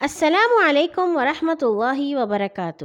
السلام علیکم ورحمۃ اللہ وبرکاتہ۔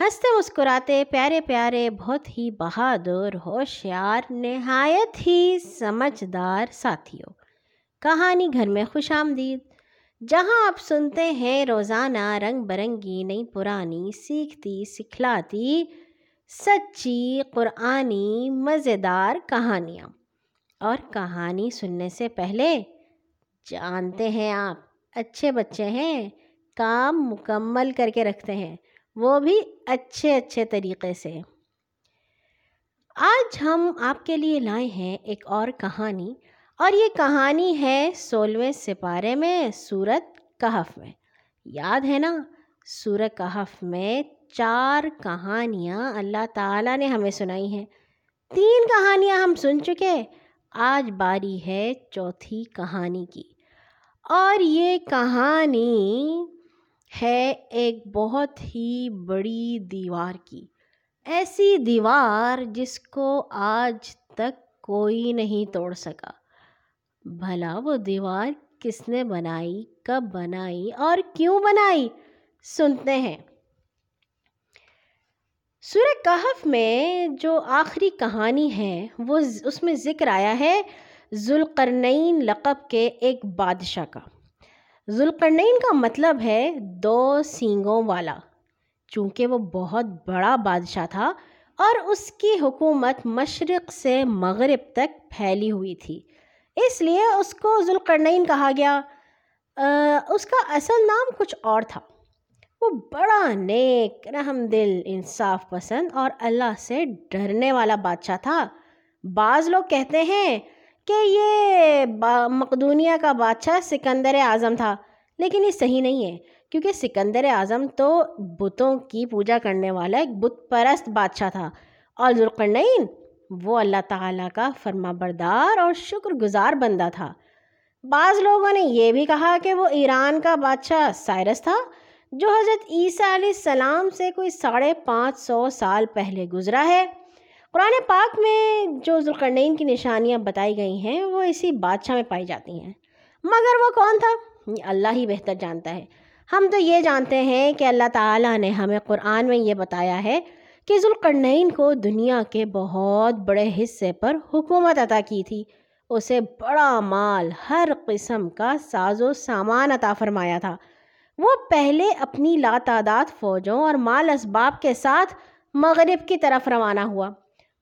ہنستے مسکراتے پیارے پیارے، بہت ہی بہادر، ہوشیار، نہایت ہی سمجھدار ساتھیوں۔ کہانی گھر میں خوش آمدید۔ جہاں آپ سنتے ہیں، روزانہ رنگ برنگی، نئی پرانی، سیکھتی، سکھلاتی، سچی، قرآنی، مزیدار کہانیاں۔ اور کہانی سننے سے پہلے، جانتے ہیں آپ اچھے بچے ہیں، کام مکمل کر کے رکھتے ہیں، وہ بھی اچھے اچھے طریقے سے۔ آج ہم آپ کے لیے لائے ہیں ایک اور کہانی، اور یہ کہانی ہے سولہویں سپارے میں سورت کہف میں۔ یاد ہے نا؟ سورت کہف میں چار کہانیاں اللہ تعالیٰ نے ہمیں سنائی ہیں۔ تین کہانیاں ہم سن چکے، آج باری ہے چوتھی کہانی کی۔ اور یہ کہانی ہے ایک بہت ہی بڑی دیوار کی۔ ایسی دیوار جس کو آج تک کوئی نہیں توڑ سکا۔ بھلا وہ دیوار کس نے بنائی، کب بنائی اور کیوں بنائی، سنتے ہیں۔ سورہ کہف میں جو آخری کہانی ہے، وہ اس میں ذکر آیا ہے ذوالقرنین لقب کے ایک بادشاہ کا۔ ذوالقرنین کا مطلب ہے دو سینگوں والا، چونکہ وہ بہت بڑا بادشاہ تھا اور اس کی حکومت مشرق سے مغرب تک پھیلی ہوئی تھی۔ اس لیے اس کو ذوالقرنین کہا گیا۔ اس کا اصل نام کچھ اور تھا۔ وہ بڑا نیک، رحم دل، انصاف پسند اور اللہ سے ڈرنے والا بادشاہ تھا۔ بعض لوگ کہتے ہیں کہ یہ مقدونیہ کا بادشاہ سکندر اعظم تھا۔ لیکن یہ صحیح نہیں ہے، کیونکہ سکندر اعظم تو بتوں کی پوجا کرنے والا ایک بت پرست بادشاہ تھا۔ اور ذوالقرنین، وہ اللہ تعالیٰ کا فرما بردار اور شکر گزار بندہ تھا۔ بعض لوگوں نے یہ بھی کہا کہ وہ ایران کا بادشاہ سائرس تھا، جو حضرت عیسیٰ علیہ السلام سے کوئی ساڑھے پانچ سو سال پہلے گزرا ہے۔ قرآن پاک میں جو ذوالقرنین کی نشانیاں بتائی گئی ہیں، وہ اسی بادشاہ میں پائی جاتی ہیں۔ مگر وہ کون تھا؟ اللہ ہی بہتر جانتا ہے۔ ہم تو یہ جانتے ہیں کہ اللہ تعالیٰ نے ہمیں قرآن میں یہ بتایا ہے کہ ذوالقرنین کو دنیا کے بہت بڑے حصے پر حکومت عطا کی تھی۔ اسے بڑا مال، ہر قسم کا ساز و سامان عطا فرمایا تھا۔ وہ پہلے اپنی لاتعداد فوجوں اور مال اسباب کے ساتھ مغرب کی طرف روانہ ہوا۔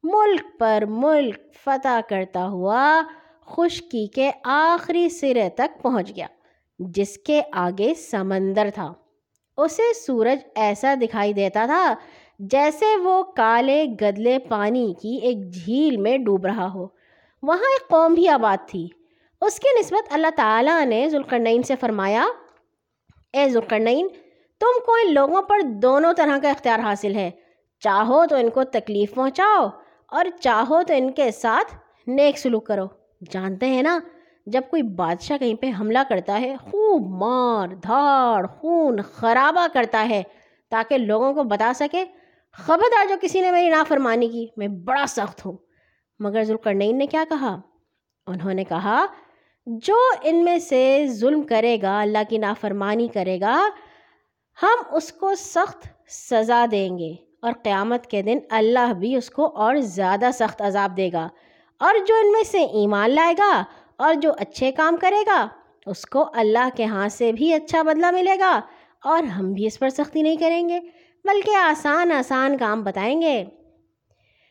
ملک پر ملک فتح کرتا ہوا خشکی کے آخری سرے تک پہنچ گیا، جس کے آگے سمندر تھا۔ اسے سورج ایسا دکھائی دیتا تھا جیسے وہ کالے گدلے پانی کی ایک جھیل میں ڈوب رہا ہو۔ وہاں ایک قوم بھی آباد تھی۔ اس کی نسبت اللہ تعالیٰ نے ذوالقرنین سے فرمایا، اے ذوالقرنین، تم کو ان لوگوں پر دونوں طرح کا اختیار حاصل ہے۔ چاہو تو ان کو تکلیف پہنچاؤ اور چاہو تو ان کے ساتھ نیک سلوک کرو۔ جانتے ہیں نا، جب کوئی بادشاہ کہیں پہ حملہ کرتا ہے، خوب مار، دھاڑ، خون، خرابہ کرتا ہے تاکہ لوگوں کو بتا سکے خبردار جو کسی نے میری نافرمانی کی، میں بڑا سخت ہوں۔ مگر ذوالقرنین نے کیا کہا؟ انہوں نے کہا، جو ان میں سے ظلم کرے گا، اللہ کی نافرمانی کرے گا، ہم اس کو سخت سزا دیں گے۔ اور قیامت کے دن اللہ بھی اس کو اور زیادہ سخت عذاب دے گا۔ اور جو ان میں سے ایمان لائے گا اور جو اچھے کام کرے گا، اس کو اللہ کے ہاں سے بھی اچھا بدلہ ملے گا اور ہم بھی اس پر سختی نہیں کریں گے، بلکہ آسان آسان کام بتائیں گے۔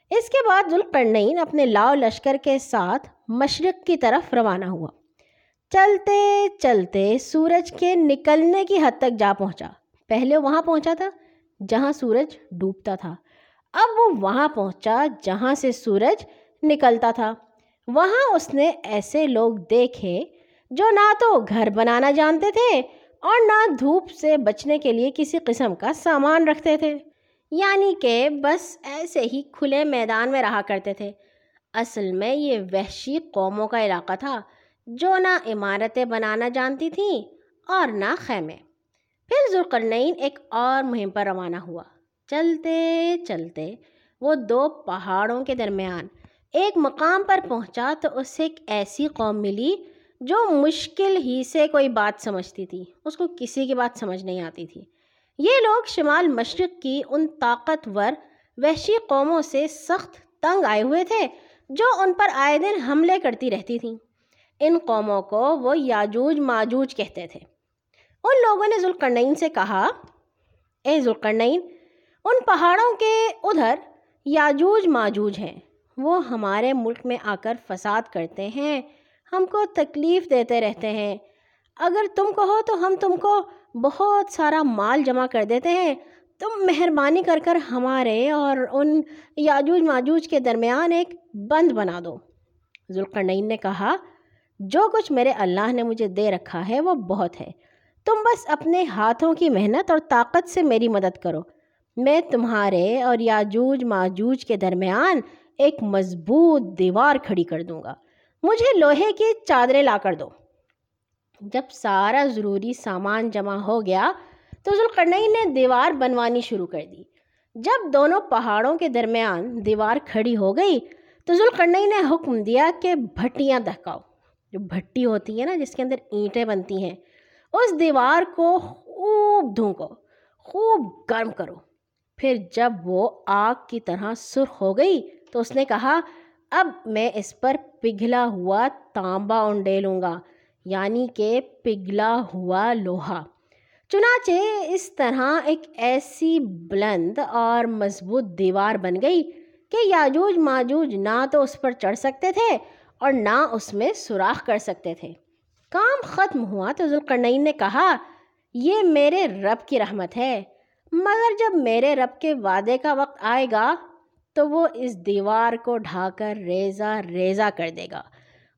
اس کے بعد ذوالقرنین اپنے لاؤ لشکر کے ساتھ مشرق کی طرف روانہ ہوا۔ چلتے چلتے سورج کے نکلنے کی حد تک جا پہنچا۔ پہلے وہاں پہنچا تھا۔ جہاں سورج ڈوبتا تھا۔ اب وہ وہاں پہنچا جہاں سے سورج نکلتا تھا۔ وہاں اس نے ایسے لوگ دیکھے جو نہ تو گھر بنانا جانتے تھے اور نہ دھوپ سے بچنے کے لیے کسی قسم کا سامان رکھتے تھے۔ یعنی کہ بس ایسے ہی کھلے میدان میں رہا کرتے تھے۔ اصل میں یہ وحشی قوموں کا علاقہ تھا جو نہ عمارتیں بنانا جانتی تھیں اور نہ خیمے۔ پھر ذوالقرنین ایک اور مہم پر روانہ ہوا۔ چلتے چلتے وہ دو پہاڑوں کے درمیان ایک مقام پر پہنچا تو اسے ایک ایسی قوم ملی جو مشکل ہی سے کوئی بات سمجھتی تھی۔ اس کو کسی کی بات سمجھ نہیں آتی تھی۔ یہ لوگ شمال مشرق کی ان طاقتور وحشی قوموں سے سخت تنگ آئے ہوئے تھے جو ان پر آئے دن حملے کرتی رہتی تھیں۔ ان قوموں کو وہ یاجوج ماجوج کہتے تھے۔ ان لوگوں نے ذوالقرنین سے کہا، اے ذوالقرنین، ان پہاڑوں کے ادھر یاجوج ماجوج ہیں۔ وہ ہمارے ملک میں آ کر فساد کرتے ہیں، ہم کو تکلیف دیتے رہتے ہیں۔ اگر تم کہو تو ہم تم کو بہت سارا مال جمع کر دیتے ہیں۔ تم مہربانی کر کر ہمارے اور ان یاجوج ماجوج کے درمیان ایک بند بنا دو۔ ذوالقرنین نے کہا، جو کچھ میرے اللہ نے مجھے دے رکھا ہے وہ بہت ہے۔ تم بس اپنے ہاتھوں کی محنت اور طاقت سے میری مدد کرو۔ میں تمہارے اور یاجوج ماجوج کے درمیان ایک مضبوط دیوار کھڑی کر دوں گا۔ مجھے لوہے کی چادریں لا کر دو۔ جب سارا ضروری سامان جمع ہو گیا تو ذوالقرنین نے دیوار بنوانی شروع کر دی۔ جب دونوں پہاڑوں کے درمیان دیوار کھڑی ہو گئی تو ذوالقرنین نے حکم دیا کہ بھٹیاں دہکاؤ۔ جو بھٹی ہوتی ہے نا، جس کے اندر اینٹیں بنتی ہیں اس دیوار کو خوب دھونکو، خوب گرم کرو۔ پھر جب وہ آگ کی طرح سرخ ہو گئی تو اس نے کہا، اب میں اس پر پگھلا ہوا تانبا انڈیلوں گا یعنی کہ پگھلا ہوا لوہا۔ چنانچہ اس طرح ایک ایسی بلند اور مضبوط دیوار بن گئی کہ یاجوج ماجوج نہ تو اس پر چڑھ سکتے تھے اور نہ اس میں سوراخ کر سکتے تھے۔ کام ختم ہوا تو ذوالقرنین نے کہا، یہ میرے رب کی رحمت ہے، مگر جب میرے رب کے وعدے کا وقت آئے گا تو وہ اس دیوار کو ڈھا کر ریزہ ریزہ کر دے گا۔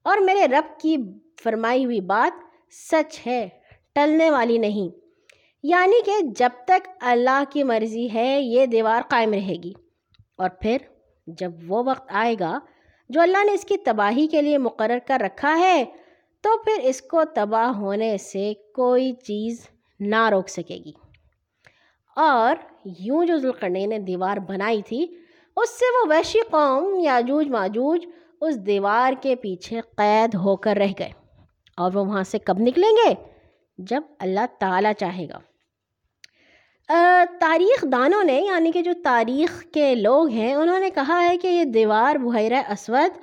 اور میرے رب کی فرمائی ہوئی بات سچ ہے، ٹلنے والی نہیں۔ یعنی کہ جب تک اللہ کی مرضی ہے، یہ دیوار قائم رہے گی۔ اور پھر جب وہ وقت آئے گا، جو اللہ نے اس کی تباہی کے لیے مقرر کر رکھا ہے تو پھر اس کو تباہ ہونے سے کوئی چیز نہ روک سکے گی۔ اور یوں جو ذوالقرنین نے دیوار بنائی تھی، اس سے وہ وحشی قوم یاجوج ماجوج اس دیوار کے پیچھے قید ہو کر رہ گئے۔ اور وہ وہاں سے کب نکلیں گے؟ جب اللہ تعالیٰ چاہے گا۔ تاریخ دانوں نے یعنی کہ جو تاریخ کے لوگ ہیں، انہوں نے کہا ہے کہ یہ دیوار بحیرہ اسود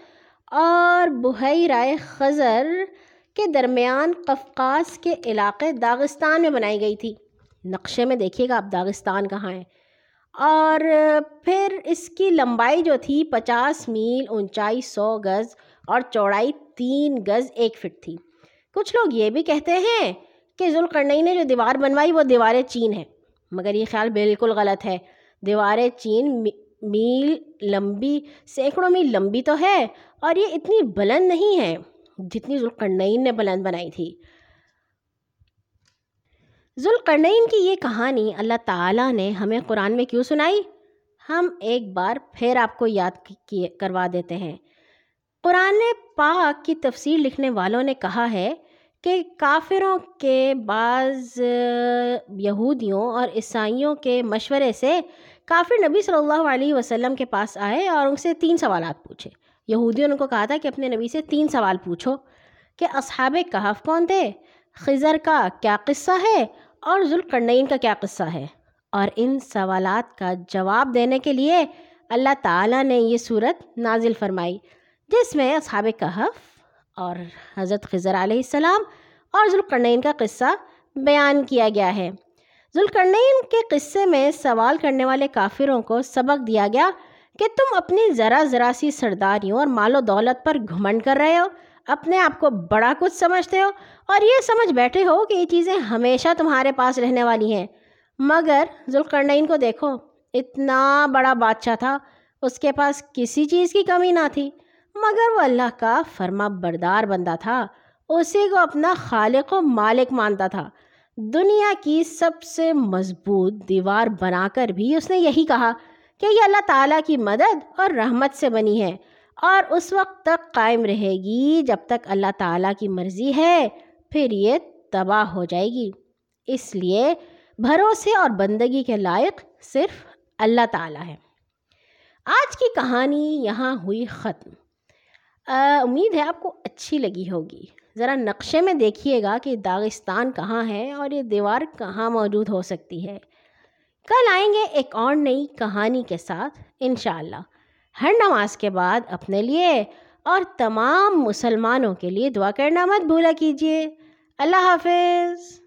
اور بحیرہ خزر کے درمیان قفقاز کے علاقے داغستان میں بنائی گئی تھی۔ نقشے میں دیکھیے گا آپ داغستان کہاں ہے۔ اور پھر اس کی لمبائی جو تھی، پچاس میل، اونچائی سو گز اور چوڑائی تین گز ایک فٹ تھی۔ کچھ لوگ یہ بھی کہتے ہیں کہ ذوالقرنئی نے جو دیوار بنوائی وہ دیوار چین ہے، مگر یہ خیال بالکل غلط ہے۔ دیوار چین میل لمبی سینکڑوں میل لمبی تو ہے اور یہ اتنی بلند نہیں ہے جتنی ذوالقرنین نے بلند بنائی تھی۔ ذوالقرنین کی یہ کہانی اللہ تعالیٰ نے ہمیں قرآن میں کیوں سنائی؟ ہم ایک بار پھر آپ کو یاد کروا دیتے ہیں۔ قرآن پاک کی تفسیر لکھنے والوں نے کہا ہے کہ کافروں کے بعض یہودیوں اور عیسائیوں کے مشورے سے کافر نبی صلی اللہ علیہ وسلم کے پاس آئے اور ان سے تین سوالات پوچھے۔ یہودیوں نے ان کو کہا تھا کہ اپنے نبی سے تین سوال پوچھو کہ اصحاب کہف کون تھے؟ خضر کا کیا قصہ ہے اور ذوالقرنین کا کیا قصہ ہے؟ اور ان سوالات کا جواب دینے کے لیے اللہ تعالیٰ نے یہ صورت نازل فرمائی، جس میں اصحاب کہف اور حضرت خضر علیہ السلام اور ذوالقرنین کا قصہ بیان کیا گیا ہے۔ ذوالقرنین کے قصے میں سوال کرنے والے کافروں کو سبق دیا گیا کہ تم اپنی ذرا ذرا سی سرداریوں اور مال و دولت پر گھمنڈ کر رہے ہو، اپنے آپ کو بڑا کچھ سمجھتے ہو اور یہ سمجھ بیٹھے ہو کہ یہ چیزیں ہمیشہ تمہارے پاس رہنے والی ہیں۔ مگر ذوالقرنین کو دیکھو، اتنا بڑا بادشاہ تھا، اس کے پاس کسی چیز کی کمی نہ تھی۔ مگر وہ اللہ کا فرما بردار بندہ تھا، اسی کو اپنا خالق و مالک مانتا تھا۔ دنیا کی سب سے مضبوط دیوار بنا کر بھی اس نے یہی کہا کہ یہ اللہ تعالیٰ کی مدد اور رحمت سے بنی ہے اور اس وقت تک قائم رہے گی جب تک اللہ تعالیٰ کی مرضی ہے، پھر یہ تباہ ہو جائے گی۔ اس لیے بھروسے اور بندگی کے لائق صرف اللہ تعالیٰ ہے۔ آج کی کہانی یہاں ہوئی ختم۔ امید ہے آپ کو اچھی لگی ہوگی۔ ذرا نقشے میں دیکھیے گا کہ داغستان کہاں ہے اور یہ دیوار کہاں موجود ہو سکتی ہے۔ کل آئیں گے ایک اور نئی کہانی کے ساتھ، انشاءاللہ۔ ہر نماز کے بعد اپنے لیے اور تمام مسلمانوں کے لیے دعا کرنا مت بھولا کیجیے۔ اللہ حافظ۔